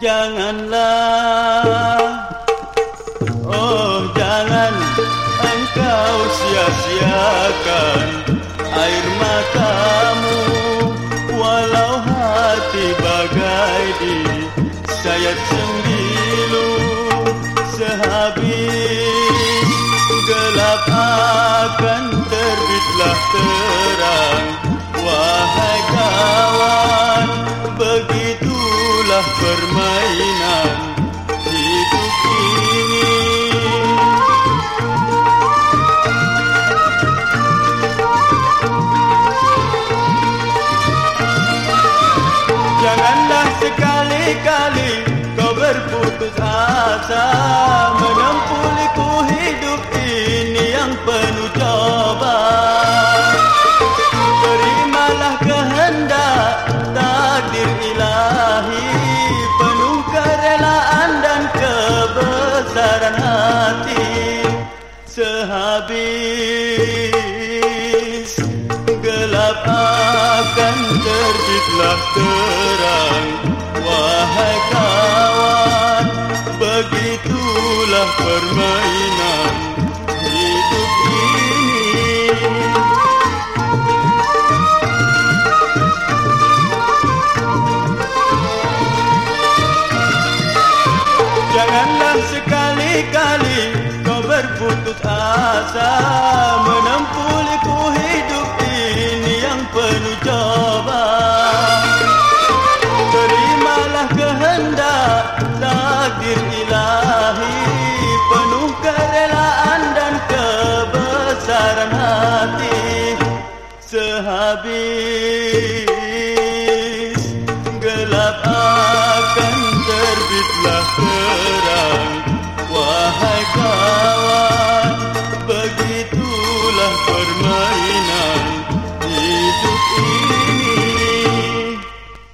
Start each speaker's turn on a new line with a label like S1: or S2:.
S1: Janganlah. Oh jangan engkau sia-siakan air matamu Walau hati bagai di sayat sembilu Sehabis. Gelap akan terbitlah terang permainan hidup ini. Janganlah sekali-kali kau berputus asa kebesaran hati Sehabis. Gelap akan terbitlah terang. Wahai kawan Begitulah permainan hidup ini. Janganlah sekali-kali kau berputus asa Menempuh liku hidup ini yang penuh coba. Terimalah kehendak takdir ilahi Penuh kerelaan dan kebesaran hati. Sehabis gelap akan terbitlah terang Hãy